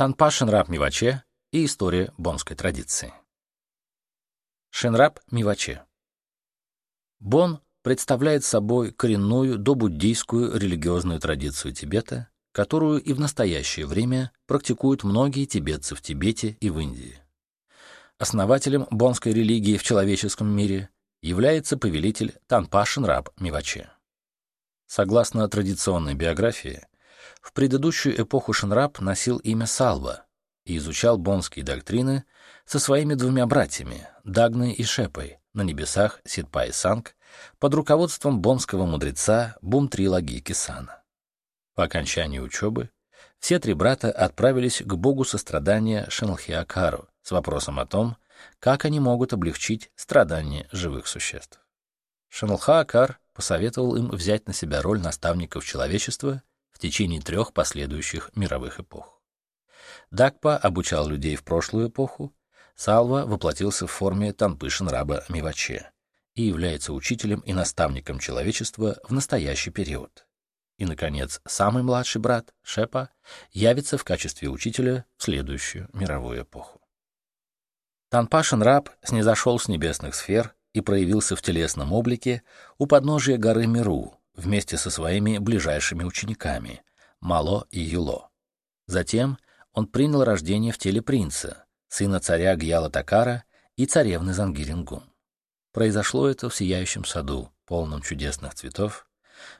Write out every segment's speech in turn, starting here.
Танпа Шенраб Миваче и история бонской традиции. Шенраб Миваче. Бон представляет собой коренную добуддийскую религиозную традицию Тибета, которую и в настоящее время практикуют многие тибетцы в Тибете и в Индии. Основателем бонской религии в человеческом мире является повелитель Танпа Шенраб Миваче. Согласно традиционной биографии, в предыдущую эпоху Шенраб носил имя Салва и изучал бонские доктрины со своими двумя братьями, Дагной и Шепой, на небесах Сидпа и Санг, под руководством бонского мудреца Бумтрилаги Кисана. По окончании учебы все три брата отправились к богу сострадания Шенлхиакару с вопросом о том, как они могут облегчить страдания живых существ. Шенлхаакар посоветовал им взять на себя роль наставников человечества течение трех последующих мировых эпох. Дакпа обучал людей в прошлую эпоху, Салва воплотился в форме Танпышин-раба Миваче и является учителем и наставником человечества в настоящий период. И, наконец, самый младший брат, Шепа, явится в качестве учителя в следующую мировую эпоху. Танпашин раб снизошел с небесных сфер и проявился в телесном облике у подножия горы Миру вместе со своими ближайшими учениками Мало и Юло. Затем он принял рождение в теле принца, сына царя Гьяла Такара и царевны Зангирингум. Произошло это в сияющем саду, полном чудесных цветов,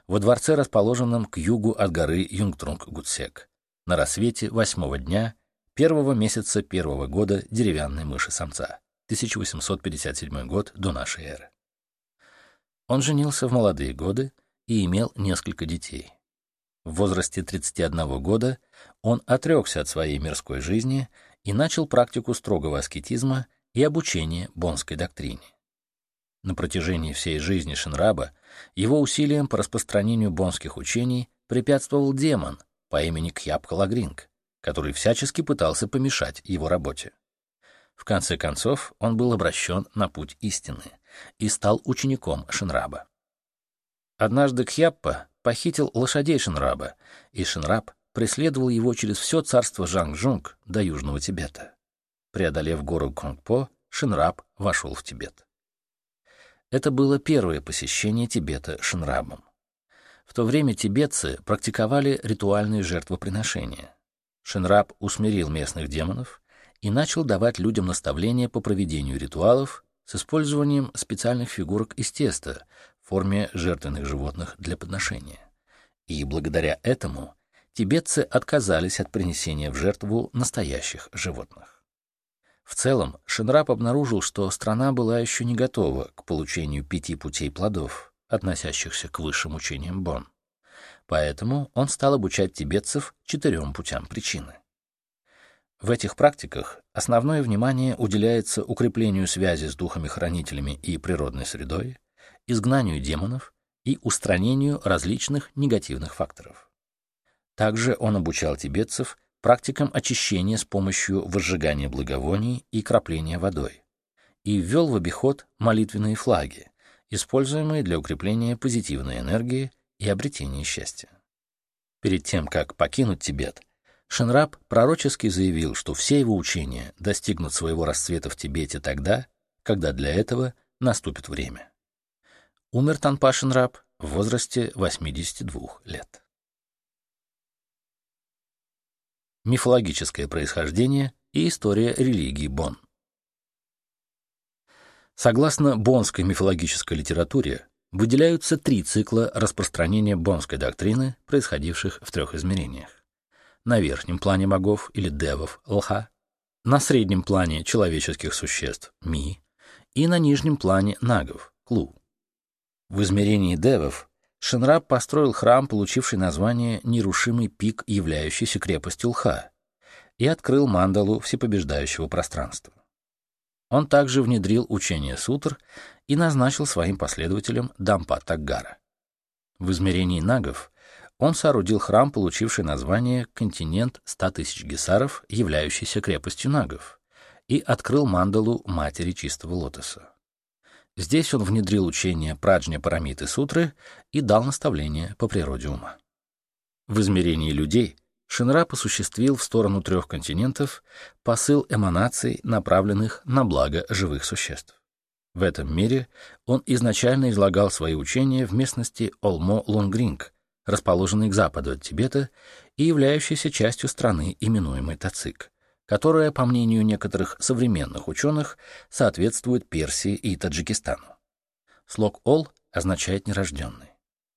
во дворце, расположенном к югу от горы Юнгтрунг-Гутсек, на рассвете восьмого дня первого месяца первого года деревянной мыши-самца, 1857 год до нашей эры. Он женился в молодые годы и имел несколько детей. В возрасте 31 года он отрекся от своей мирской жизни и начал практику строгого аскетизма и обучение бонской доктрине. На протяжении всей жизни Шинраба его усилиям по распространению бонских учений препятствовал демон по имени Кьяп Калагринг, который всячески пытался помешать его работе. В конце концов, он был обращен на путь истины и стал учеником Шинраба. Однажды Кьяппа похитил лошадей Шинраба, и Шинраб преследовал его через все царство Жанг-Жунг до Южного Тибета. Преодолев гору Конгпо, Шинраб вошел в Тибет. Это было первое посещение Тибета Шинрабом. В то время тибетцы практиковали ритуальные жертвоприношения. Шинраб усмирил местных демонов и начал давать людям наставления по проведению ритуалов с использованием специальных фигурок из теста форме жертвенных животных для подношения. И благодаря этому тибетцы отказались от принесения в жертву настоящих животных. В целом, Шинраб обнаружил, что страна была еще не готова к получению пяти путей плодов, относящихся к высшим учениям Бон. Поэтому он стал обучать тибетцев четырем путям причины. В этих практиках основное внимание уделяется укреплению связи с духами-хранителями и природной средой, изгнанию демонов и устранению различных негативных факторов. Также он обучал тибетцев практикам очищения с помощью возжигания благовоний и крапления водой, и ввел в обиход молитвенные флаги, используемые для укрепления позитивной энергии и обретения счастья. Перед тем, как покинуть Тибет, Шенраб пророчески заявил, что все его учения достигнут своего расцвета в Тибете тогда, когда для этого наступит время. Умер Танпа Шенраб в возрасте 82 лет. мифологическое происхождение и история религии Бон. Согласно бонской мифологической литературе, выделяются три цикла распространения бонской доктрины, происходивших в трех измерениях. На верхнем плане богов или девов – лха, на среднем плане человеческих существ – ми, и на нижнем плане нагов – клу. В измерении девов Шинраб построил храм, получивший название «Нерушимый пик, являющийся крепостью Лха», и открыл мандалу всепобеждающего пространства. Он также внедрил учение сутр и назначил своим последователем Дампа Таггара. В измерении нагов он соорудил храм, получивший название «Континент ста тысяч гесаров, являющийся крепостью нагов», и открыл мандалу Матери Чистого Лотоса. Здесь он внедрил учение Праджня Парамиты Сутры и дал наставления по природе ума. В измерении людей Шинрап осуществил в сторону трех континентов посыл эманаций, направленных на благо живых существ. В этом мире он изначально излагал свои учения в местности Олмо-Лонгринг, расположенной к западу от Тибета и являющейся частью страны, именуемой Тацик, которая, по мнению некоторых современных ученых, соответствует Персии и Таджикистану. Слог «ол» означает «нерожденный»,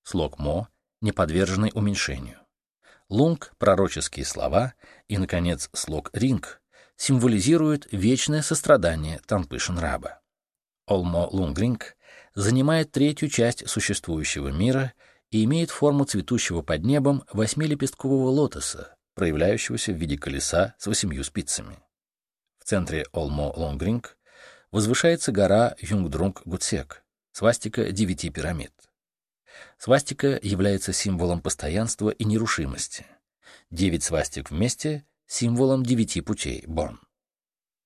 слог «мо» — «неподверженный уменьшению», Лунг — пророческие слова, и, наконец, слог «ринг» символизирует вечное сострадание Танпышин раба. Олмо Лунгринг занимает третью часть существующего мира и имеет форму цветущего под небом восьмилепесткового лотоса, проявляющегося в виде колеса с восемью спицами. В центре Олмо Лунгринг возвышается гора Юнгдрунг-Гутсек, свастика девяти пирамид. Свастика является символом постоянства и нерушимости. Девять свастик вместе — символом девяти путей Бон.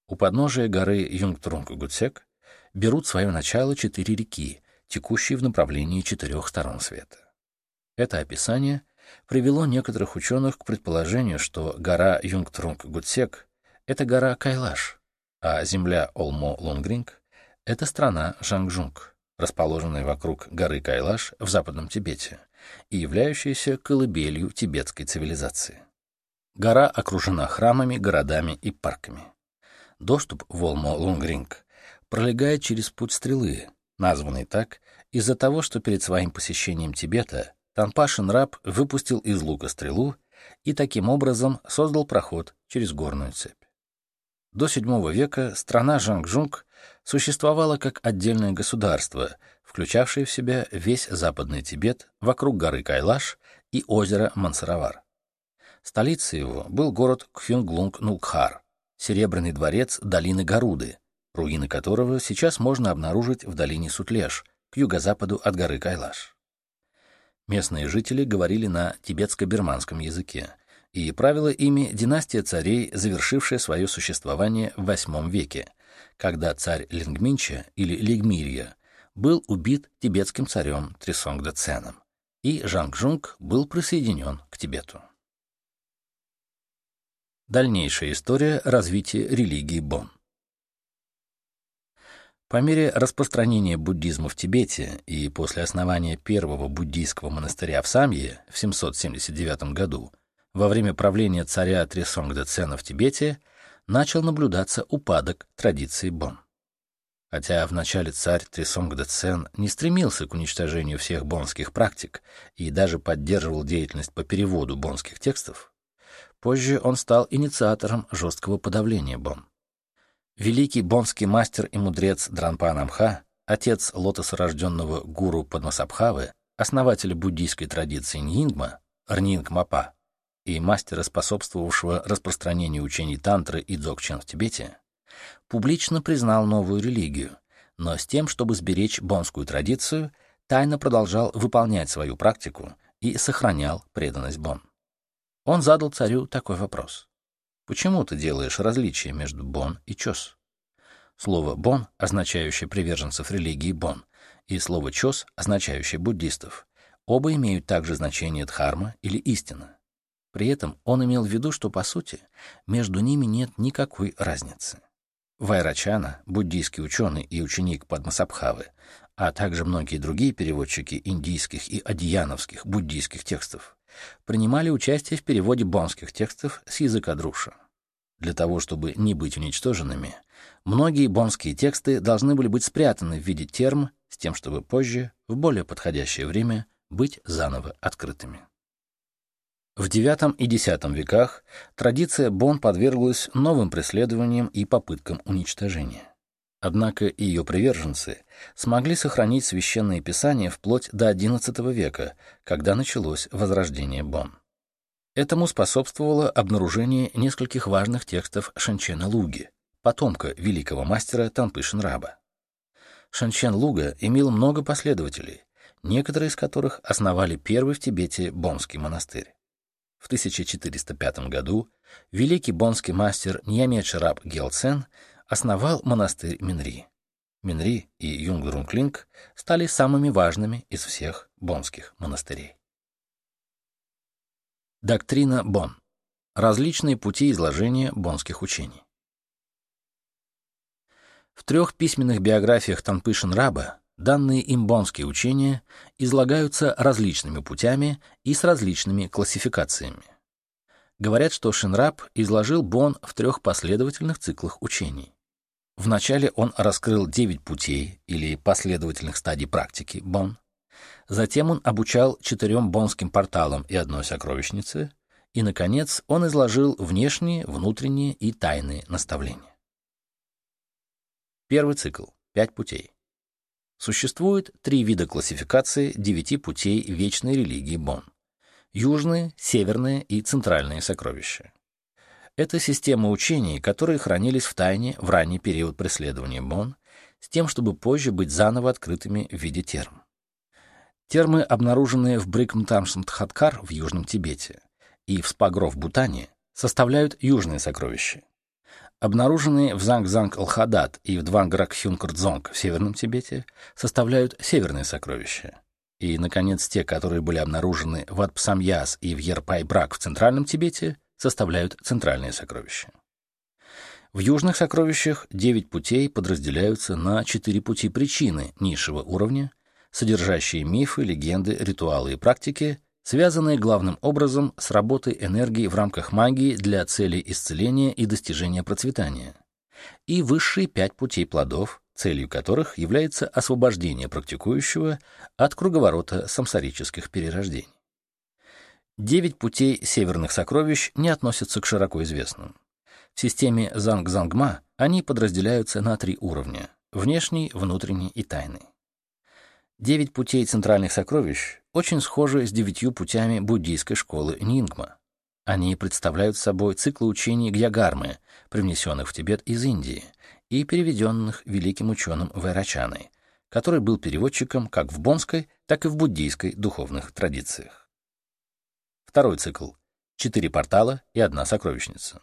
У подножия горы Юнгтрунг-Гутсек берут свое начало четыре реки, текущие в направлении четырех сторон света. Это описание привело некоторых ученых к предположению, что гора Юнгтрунг-Гутсек — это гора Кайлаш, а земля Олмо-Лонгринг — это страна Жангжунг расположенная вокруг горы Кайлаш в Западном Тибете и являющаяся колыбелью тибетской цивилизации. Гора окружена храмами, городами и парками. Доступ в Олмо-Лунгринг пролегает через путь стрелы, названный так из-за того, что перед своим посещением Тибета Танпашин раб выпустил из лука стрелу и таким образом создал проход через горную цепь. До VII века страна Жангжунг существовала как отдельное государство, включавшее в себя весь Западный Тибет вокруг горы Кайлаш и озера Мансаравар. Столицей его был город Кхюнглунг-Нукхар, Серебряный дворец долины Гаруды, руины которого сейчас можно обнаружить в долине Сутлеш, к юго-западу от горы Кайлаш. Местные жители говорили на тибетско-бирманском языке, и правила ими династия царей, завершившая свое существование в VIII веке, когда царь Лингминча или Лигмирья был убит тибетским царем Трисонгдаценом, и Жангжунг был присоединен к Тибету. Дальнейшая история развития религии Бон. По мере распространения буддизма в Тибете и после основания первого буддийского монастыря в Самье в 779 году во время правления царя Трисонгда-Цена в Тибете начал наблюдаться упадок традиции Бон. Хотя вначале царь Трисонгда-Цен не стремился к уничтожению всех бонских практик и даже поддерживал деятельность по переводу бонских текстов, позже он стал инициатором жесткого подавления Бон. Великий бонский мастер и мудрец Дранпан Амха, отец лотосорожденного гуру Падмасабхавы, основателя буддийской традиции Ньингма, Рнинг Мапа, и мастера, способствовавшего распространению учений тантры и дзогчен в Тибете, публично признал новую религию, но с тем, чтобы сберечь бонскую традицию, тайно продолжал выполнять свою практику и сохранял преданность Бон. Он задал царю такой вопрос. «Почему ты делаешь различие между Бон и Чос?» Слово «бон», означающее приверженцев религии Бон, и слово «чос», означающее буддистов, оба имеют также значение дхарма или истина. При этом он имел в виду, что, по сути, между ними нет никакой разницы. Вайрачана, буддийский ученый и ученик Падмасабхавы, а также многие другие переводчики индийских и адьяновских буддийских текстов, принимали участие в переводе бонских текстов с языка друша. Для того, чтобы не быть уничтоженными, многие бонские тексты должны были быть спрятаны в виде терм с тем, чтобы позже, в более подходящее время, быть заново открытыми. В IX и X веках традиция Бон подверглась новым преследованиям и попыткам уничтожения. Однако ее приверженцы смогли сохранить священные писания вплоть до XI века, когда началось возрождение Бон. Этому способствовало обнаружение нескольких важных текстов Шанчена Луги, потомка великого мастера Танпышин Раба. Шанчен Луга имел много последователей, некоторые из которых основали первый в Тибете Бонский монастырь. В 1405 году великий бонский мастер Ньямечараб Гелцен основал монастырь Минри. Минри и Юнгдрунклинг стали самыми важными из всех бонских монастырей. Доктрина Бон Различные пути изложения бонских учений. В трех письменных биографиях Танпышин Раба данные им бонские учения излагаются различными путями и с различными классификациями. Говорят, что Шинраб изложил Бон в трех последовательных циклах учений. Вначале он раскрыл девять путей или последовательных стадий практики Бон. Затем он обучал четырем бонским порталам и одной сокровищнице. И, наконец, он изложил внешние, внутренние и тайные наставления. Первый цикл. Пять путей. Существует три вида классификации девяти путей вечной религии Бон. Южные, северные и центральные сокровища. Это система учений, которые хранились в тайне в ранний период преследования Бон, с тем, чтобы позже быть заново открытыми в виде терм. Термы, обнаруженные в Брикмтамшнтхаткар в Южном Тибете и в Спагро в Бутане, составляют южные сокровища. Обнаруженные в Занг-Занг-Алхадат и в Дванграк-Хюнкардзонг в Северном Тибете составляют северные сокровища. И, наконец, те, которые были обнаружены в Атпсамьяс и в Ерпай-Брак в Центральном Тибете, составляют центральные сокровища. В южных сокровищах девять путей подразделяются на четыре пути причины низшего уровня, содержащие мифы, легенды, ритуалы и практики, связанные главным образом с работой энергии в рамках магии для целей исцеления и достижения процветания, и высшие пять путей плодов, целью которых является освобождение практикующего от круговорота самсарических перерождений. Девять путей северных сокровищ не относятся к широко известным. В системе Занг-Зангма они подразделяются на три уровня — внешний, внутренний и тайный. Девять путей центральных сокровищ очень схожи с девятью путями буддийской школы Нингма. Они представляют собой циклы учений Гьягармы, привнесенных в Тибет из Индии и переведенных великим ученым Вайрачаной, который был переводчиком как в бонской, так и в буддийской духовных традициях. Второй цикл — четыре портала и одна сокровищница.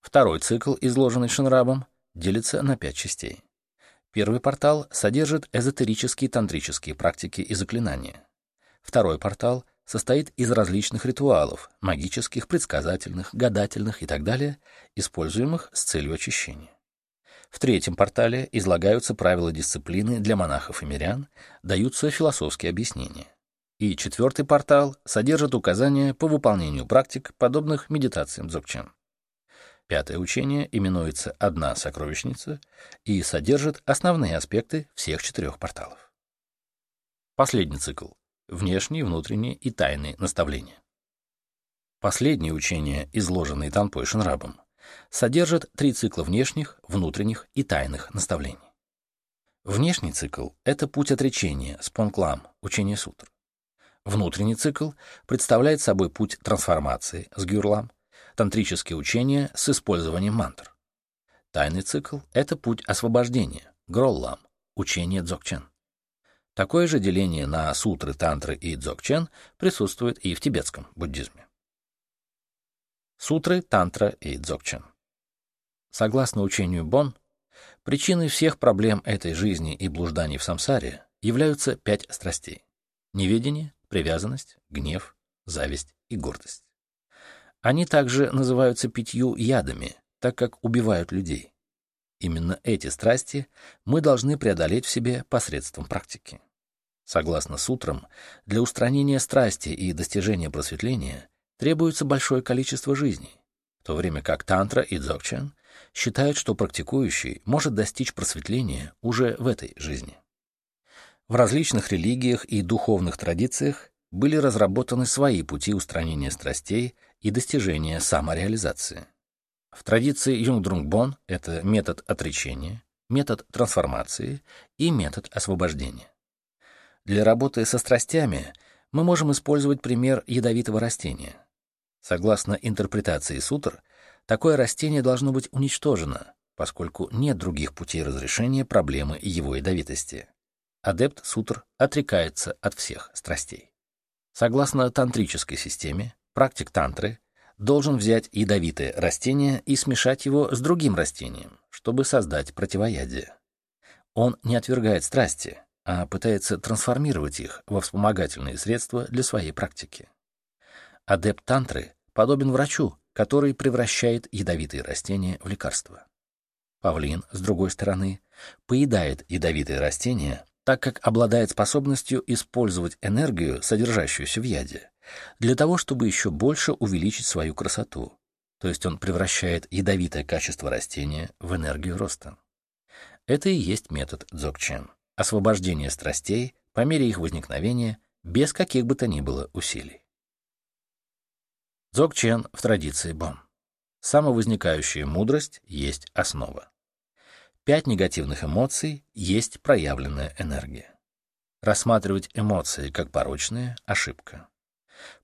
Второй цикл, изложенный Шинрабом, делится на пять частей. Первый портал содержит эзотерические тантрические практики и заклинания. Второй портал состоит из различных ритуалов, магических, предсказательных, гадательных и так далее, используемых с целью очищения. В третьем портале излагаются правила дисциплины для монахов и мирян, даются философские объяснения. И четвертый портал содержит указания по выполнению практик, подобных медитациям дзogchen. Пятое учение именуется «Одна сокровищница» и содержит основные аспекты всех четырех порталов. Последний цикл — внешние, внутренние и тайные наставления. Последнее учение, изложенное Танпой Шинрабом, содержит три цикла внешних, внутренних и тайных наставлений. Внешний цикл — это путь отречения, спонклам, учение сутр. Внутренний цикл представляет собой путь трансформации, с гюрлам, тантрические учения с использованием мантр. Тайный цикл — это путь освобождения, гроллам, учение дзогчен. Такое же деление на сутры, тантры и дзогчен присутствует и в тибетском буддизме. Сутры, тантра и дзогчен. Согласно учению Бон, причиной всех проблем этой жизни и блужданий в самсаре являются пять страстей — неведение, привязанность, гнев, зависть и гордость. Они также называются пятью ядами, так как убивают людей. Именно эти страсти мы должны преодолеть в себе посредством практики. Согласно сутрам, для устранения страсти и достижения просветления требуется большое количество жизней, в то время как тантра и дзогчан считают, что практикующий может достичь просветления уже в этой жизни. В различных религиях и духовных традициях были разработаны свои пути устранения страстей и достижения самореализации. В традиции Юнгдрунгбон это метод отречения, метод трансформации и метод освобождения. Для работы со страстями мы можем использовать пример ядовитого растения. Согласно интерпретации сутр, такое растение должно быть уничтожено, поскольку нет других путей разрешения проблемы его ядовитости. Адепт сутр отрекается от всех страстей. Согласно тантрической системе, практик тантры должен взять ядовитое растение и смешать его с другим растением, чтобы создать противоядие. Он не отвергает страсти, а пытается трансформировать их во вспомогательные средства для своей практики. Адепт тантры подобен врачу, который превращает ядовитые растения в лекарства. Павлин, с другой стороны, поедает ядовитые растения, так как обладает способностью использовать энергию, содержащуюся в яде, для того, чтобы еще больше увеличить свою красоту. То есть он превращает ядовитое качество растения в энергию роста. Это и есть метод дзогчен – освобождение страстей по мере их возникновения без каких бы то ни было усилий. Дзогчен в традиции Бон. Самовозникающая мудрость есть основа. Пять негативных эмоций есть проявленная энергия. Рассматривать эмоции как порочные – ошибка.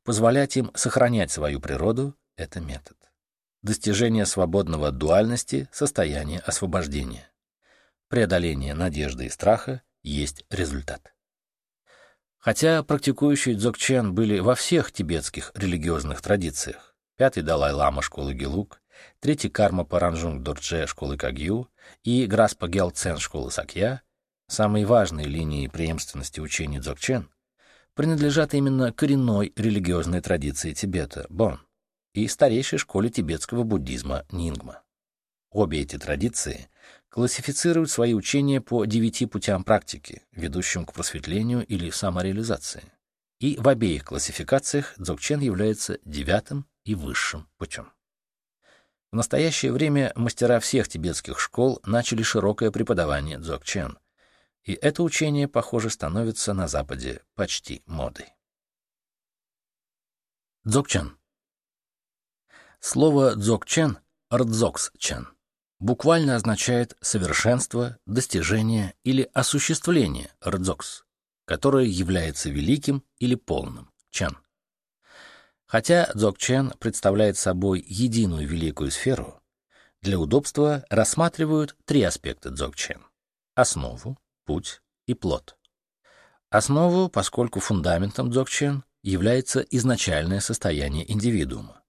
Позволять им сохранять свою природу – это метод. Достижение свободного от дуальности – состояние освобождения. Преодоление надежды и страха есть результат. Хотя практикующие дзогчен были во всех тибетских религиозных традициях, пятый Далай-лама школы Гелук, третий Кармапа Ранджунг Дордже школы Кагью и Драгпа Гьялцен школы Сакья, самые важные линии преемственности учений дзогчен, принадлежат именно коренной религиозной традиции Тибета – Бон и старейшей школе тибетского буддизма – Нингма. Обе эти традиции классифицируют свои учения по девяти путям практики, ведущим к просветлению или самореализации. И в обеих классификациях дзогчен является девятым и высшим путем. В настоящее время мастера всех тибетских школ начали широкое преподавание дзогчен, и это учение, похоже, становится на Западе почти модой. Дзогчен. Слово дзогчен — рдзоксчен буквально означает совершенство, достижение или осуществление рдзокс, которое является великим или полным чан. Хотя дзокчен представляет собой единую великую сферу, для удобства рассматривают три аспекта дзокчен — основу, путь и плод. Основу, поскольку фундаментом дзокчен является изначальное состояние индивидуума.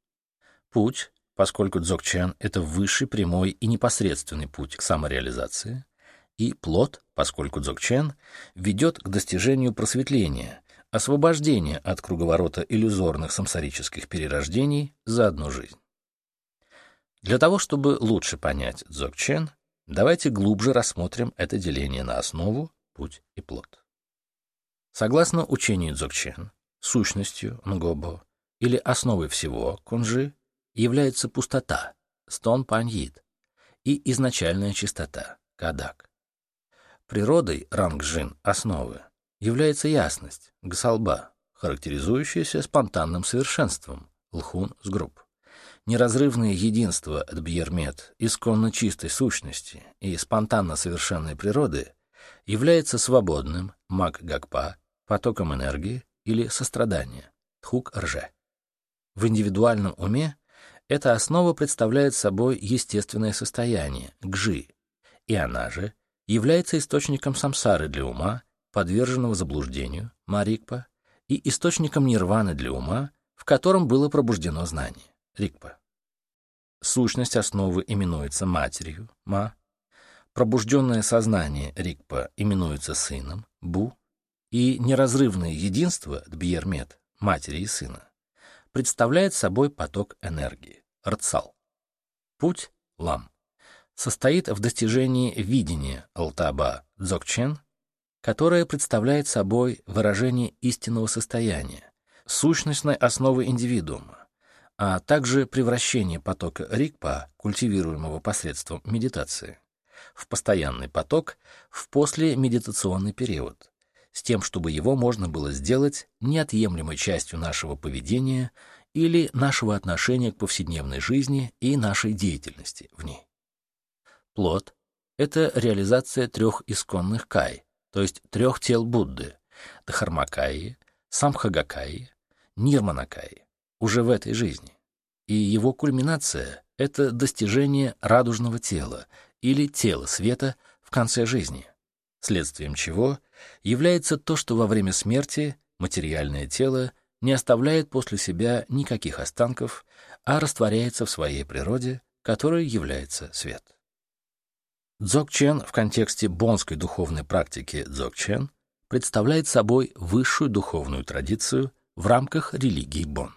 Путь, поскольку дзогчен — это высший, прямой и непосредственный путь к самореализации, и плод, поскольку дзогчен ведет к достижению просветления, освобождения от круговорота иллюзорных самсарических перерождений за одну жизнь. Для того, чтобы лучше понять дзогчен, давайте глубже рассмотрим это деление на основу, путь и плод. Согласно учению дзогчен, сущностью нгобо или основой всего кунжи является пустота, стон паньит, и изначальная чистота, кадак. Природой рангжин основы является ясность, гсалба, характеризующаяся спонтанным совершенством, лхун с групп. Неразрывное единство от бьермет, исконно чистой сущности и спонтанно совершенной природы является свободным, маг-гакпа, потоком энергии или сострадания, тхук-рже. В индивидуальном уме эта основа представляет собой естественное состояние, гжи, и она же является источником самсары для ума, подверженного заблуждению, марикпа, и источником нирваны для ума, в котором было пробуждено знание, рикпа. Сущность основы именуется матерью, ма, пробужденное сознание, рикпа, именуется сыном, бу, и неразрывное единство, дбьермет, матери и сына, представляет собой поток энергии, рцал. Путь, лам, состоит в достижении видения алтаба, дзокчен, которое представляет собой выражение истинного состояния, сущностной основы индивидуума, а также превращение потока рикпа, культивируемого посредством медитации, в постоянный поток в послемедитационный период, с тем, чтобы его можно было сделать неотъемлемой частью нашего поведения или нашего отношения к повседневной жизни и нашей деятельности в ней. Плод — это реализация трех исконных кай, то есть трех тел Будды — Дхармакаи, Самхагакаи, Нирманакаи, уже в этой жизни. И его кульминация — это достижение радужного тела или тела света в конце жизни — следствием чего является то, что во время смерти материальное тело не оставляет после себя никаких останков, а растворяется в своей природе, которой является свет. Дзогчен в контексте бонской духовной практики дзогчен представляет собой высшую духовную традицию в рамках религии Бон.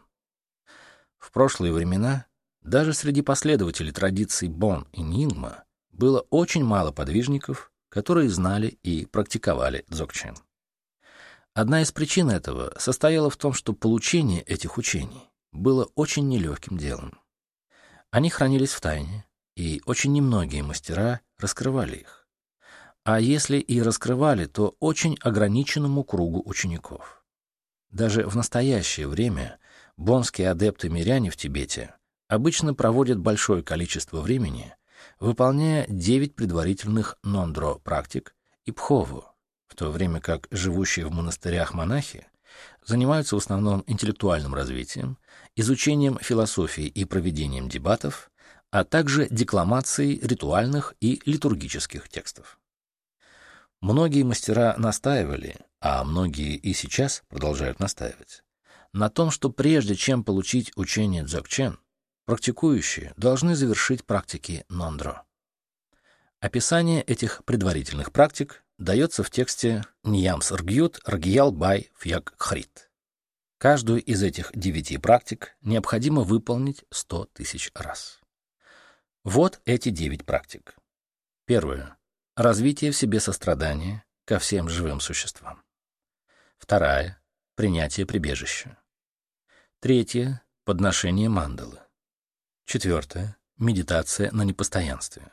В прошлые времена даже среди последователей традиций Бон и Нингма было очень мало подвижников, которые знали и практиковали дзогчен. Одна из причин этого состояла в том, что получение этих учений было очень нелегким делом. Они хранились в тайне, и очень немногие мастера раскрывали их. А если и раскрывали, то очень ограниченному кругу учеников. Даже в настоящее время бонские адепты-миряне в Тибете обычно проводят большое количество времени, выполняя девять предварительных нондро практик и пхову, в то время как живущие в монастырях монахи занимаются в основном интеллектуальным развитием, изучением философии и проведением дебатов, а также декламацией ритуальных и литургических текстов. Многие мастера настаивали, а многие и сейчас продолжают настаивать, на том, что прежде чем получить учение дзogchen, практикующие должны завершить практики нондро. Описание этих предварительных практик дается в тексте «Ньямс ргют ргиял бай фьяк хрит». Каждую из этих девяти практик необходимо выполнить сто тысяч раз. Вот эти девять практик. Первое. Развитие в себе сострадания ко всем живым существам. Вторая. Принятие прибежища. Третье. Подношение мандалы. Четвертое. Медитация на непостоянстве.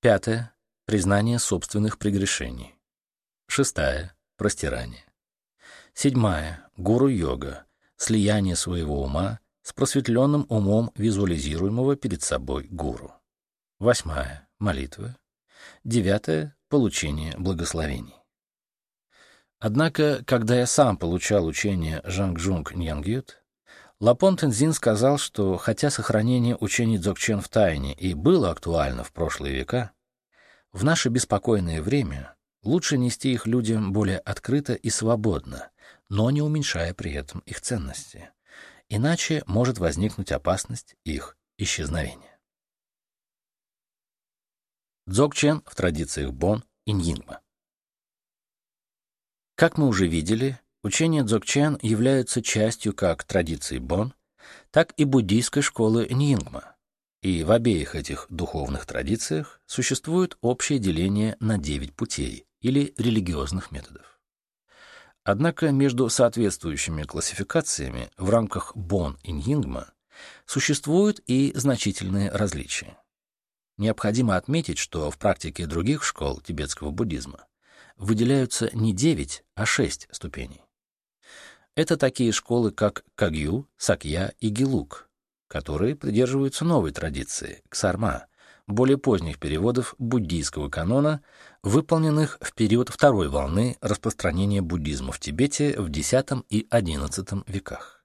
Пятое. Признание собственных прегрешений. Шестая. Простирание. Седьмая. Гуру-йога. Слияние своего ума с просветленным умом визуализируемого перед собой гуру. Восьмая — молитва. Девятая — получение благословений. Однако, когда я сам получал учение Жангжунг Ньянгют, Лапон Тензин сказал, что хотя сохранение учений Дзогчен в тайне и было актуально в прошлые века, в наше беспокойное время лучше нести их людям более открыто и свободно, но не уменьшая при этом их ценности. Иначе может возникнуть опасность их исчезновения. Дзогчен в традициях Бон и Ньингма. Как мы уже видели, учения Дзогчен являются частью как традиции Бон, так и буддийской школы Ньингма. И в обеих этих духовных традициях существует общее деление на девять путей или религиозных методов. Однако между соответствующими классификациями в рамках Бон и Ньингма существуют и значительные различия. Необходимо отметить, что в практике других школ тибетского буддизма выделяются не 9, а 6 ступеней. Это такие школы, как Кагью, Сакья и Гилук, которые придерживаются новой традиции – Ксарма, более поздних переводов буддийского канона, выполненных в период второй волны распространения буддизма в Тибете в X и XI веках.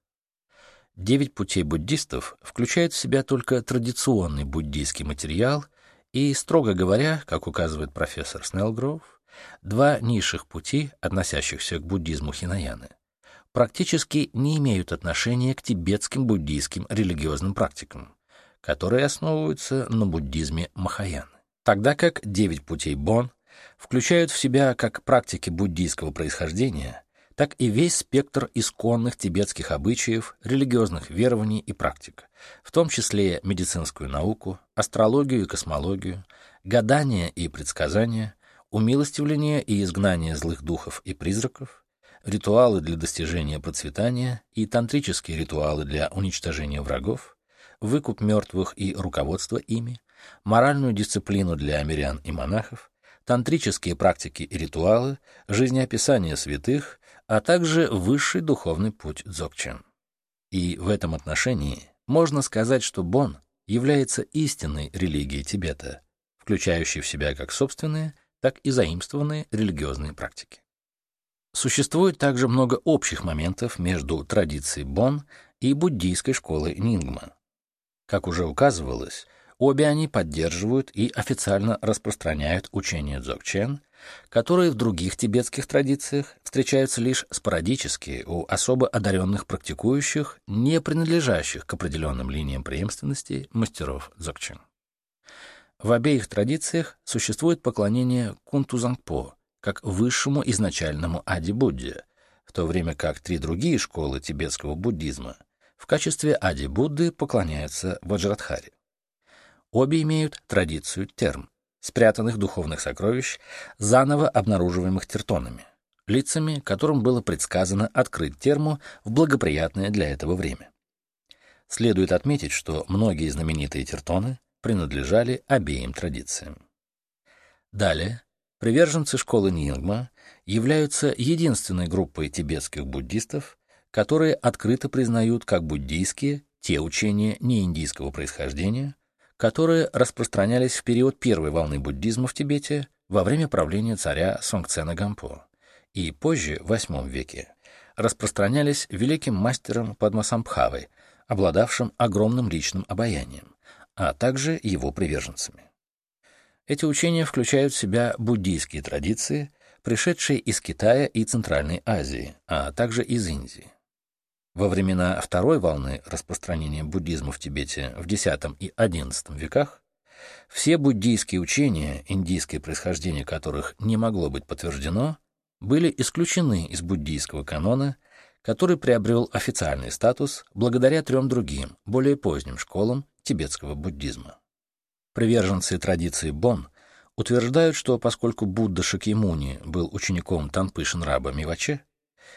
Девять путей буддистов включают в себя только традиционный буддийский материал и, строго говоря, как указывает профессор Снеллгроув, два низших пути, относящихся к буддизму Хинаяны, практически не имеют отношения к тибетским буддийским религиозным практикам, которые основываются на буддизме Махаяны. Тогда как девять путей Бон включают в себя как практики буддийского происхождения, так и весь спектр исконных тибетских обычаев, религиозных верований и практик, в том числе медицинскую науку, астрологию и космологию, гадания и предсказания, умилостивление и изгнание злых духов и призраков, ритуалы для достижения процветания и тантрические ритуалы для уничтожения врагов, выкуп мертвых и руководство ими, моральную дисциплину для мирян и монахов, тантрические практики и ритуалы, жизнеописание святых, а также высший духовный путь дзогчен. И в этом отношении можно сказать, что Бон является истинной религией Тибета, включающей в себя как собственные, так и заимствованные религиозные практики. Существует также много общих моментов между традицией Бон и буддийской школой Нингма. Как уже указывалось, обе они поддерживают и официально распространяют учение Дзогчен, которые в других тибетских традициях встречаются лишь спорадически у особо одаренных практикующих, не принадлежащих к определенным линиям преемственности мастеров Дзогчен. В обеих традициях существует поклонение Кунтузангпо, как высшему изначальному Ади-Будде, в то время как три другие школы тибетского буддизма в качестве Ади Будды поклоняются Ваджрадхаре. Обе имеют традицию терм, спрятанных духовных сокровищ, заново обнаруживаемых тертонами, лицами, которым было предсказано открыть терму в благоприятное для этого время. Следует отметить, что многие знаменитые тертоны принадлежали обеим традициям. Далее, приверженцы школы Нингма являются единственной группой тибетских буддистов, которые открыто признают как буддийские те учения неиндийского происхождения, которые распространялись в период первой волны буддизма в Тибете во время правления царя Сонгцена Гампо и позже, в VIII веке, распространялись великим мастером Падмасамбхавой, обладавшим огромным личным обаянием, а также его приверженцами. Эти учения включают в себя буддийские традиции, пришедшие из Китая и Центральной Азии, а также из Индии. Во времена второй волны распространения буддизма в Тибете в X и XI веках все буддийские учения, индийское происхождение которых не могло быть подтверждено, были исключены из буддийского канона, который приобрел официальный статус благодаря трем другим, более поздним школам тибетского буддизма. Приверженцы традиции Бон утверждают, что поскольку Будда Шакьямуни был учеником Танпышин раба Миваче,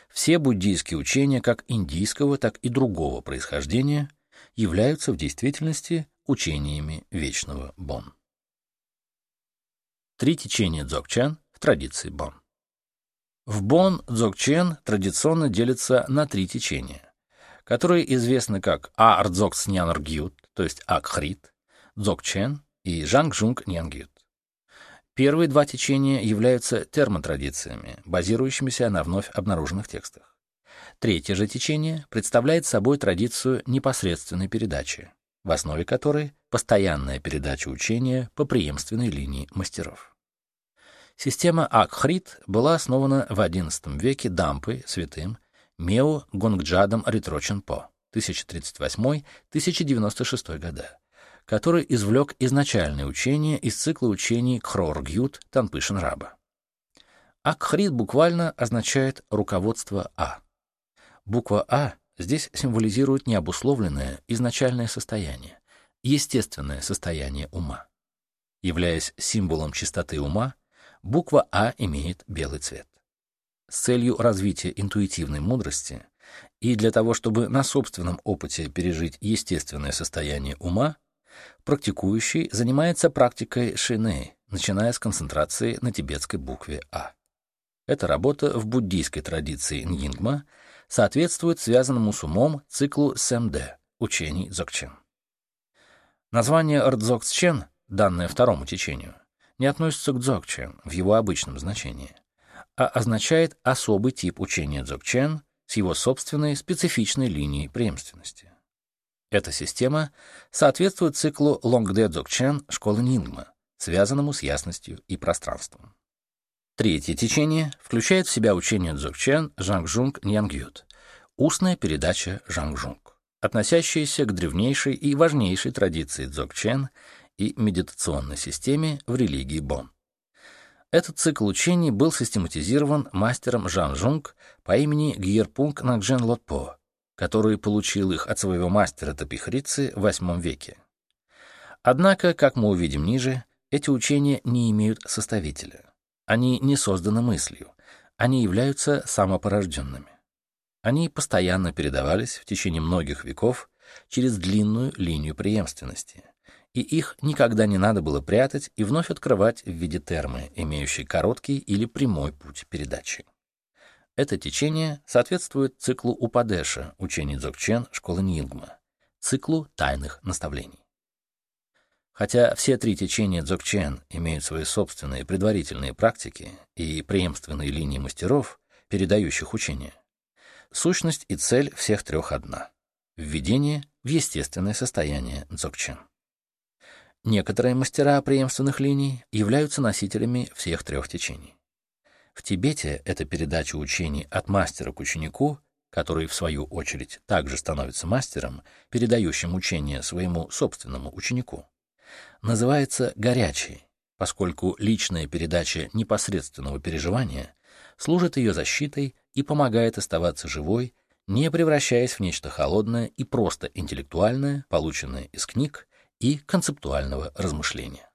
все буддийские учения как индийского, так и другого происхождения являются в действительности учениями вечного Бон. Три течения Дзогчан в традиции Бон. В Бон Дзогчен традиционно делится на три течения, которые известны как Ардзокс Нянаргют, то есть Акхрит, Дзогчен и Жангжунг Нянгют. Первые два течения являются термотрадициями, базирующимися на вновь обнаруженных текстах. Третье же течение представляет собой традицию непосредственной передачи, в основе которой постоянная передача учения по преемственной линии мастеров. Система Акхрит была основана в XI веке Дампой, святым, Мео Гонгджадом Ритроченпо, 1038-1096 года, который извлек изначальное учение из цикла учений Кхрор-Гют Танпышин Раба. Акхрит буквально означает «руководство А». Буква А здесь символизирует необусловленное изначальное состояние, естественное состояние ума. Являясь символом чистоты ума, буква А имеет белый цвет. С целью развития интуитивной мудрости и для того, чтобы на собственном опыте пережить естественное состояние ума, практикующий занимается практикой шиней, начиная с концентрации на тибетской букве А. Эта работа в буддийской традиции Ньингма соответствует связанному с умом циклу СМД учений Дзогчен. Название Рдзогчен, данное второму течению, не относится к дзогчен в его обычном значении, а означает особый тип учения дзогчен с его собственной специфичной линией преемственности. Эта система соответствует циклу Лонгде Дзогчен школы Нингма, связанному с ясностью и пространством. Третье течение включает в себя учение Дзогчен Жангжунг Ньянгют, устная передача Жангжунг, относящаяся к древнейшей и важнейшей традиции Дзогчен и медитационной системе в религии Бон. Этот цикл учений был систематизирован мастером Жан Жунг по имени Гьерпунг Нагжен Лотпо, который получил их от своего мастера Тапихрицы в VIII веке. Однако, как мы увидим ниже, эти учения не имеют составителя. Они не созданы мыслью, они являются самопорожденными. Они постоянно передавались в течение многих веков через длинную линию преемственности — и их никогда не надо было прятать и вновь открывать в виде термы, имеющей короткий или прямой путь передачи. Это течение соответствует циклу Упадеша, учений Дзогчен, школы Нингма, циклу тайных наставлений. Хотя все три течения Дзогчен имеют свои собственные предварительные практики и преемственные линии мастеров, передающих учение, сущность и цель всех трех одна — введение в естественное состояние Дзогчен. Некоторые мастера преемственных линий являются носителями всех трех течений. В Тибете это передача учений от мастера к ученику, который, в свою очередь, также становится мастером, передающим учение своему собственному ученику. Называется горячей, поскольку личная передача непосредственного переживания служит ее защитой и помогает оставаться живой, не превращаясь в нечто холодное и просто интеллектуальное, полученное из книг и концептуального размышления.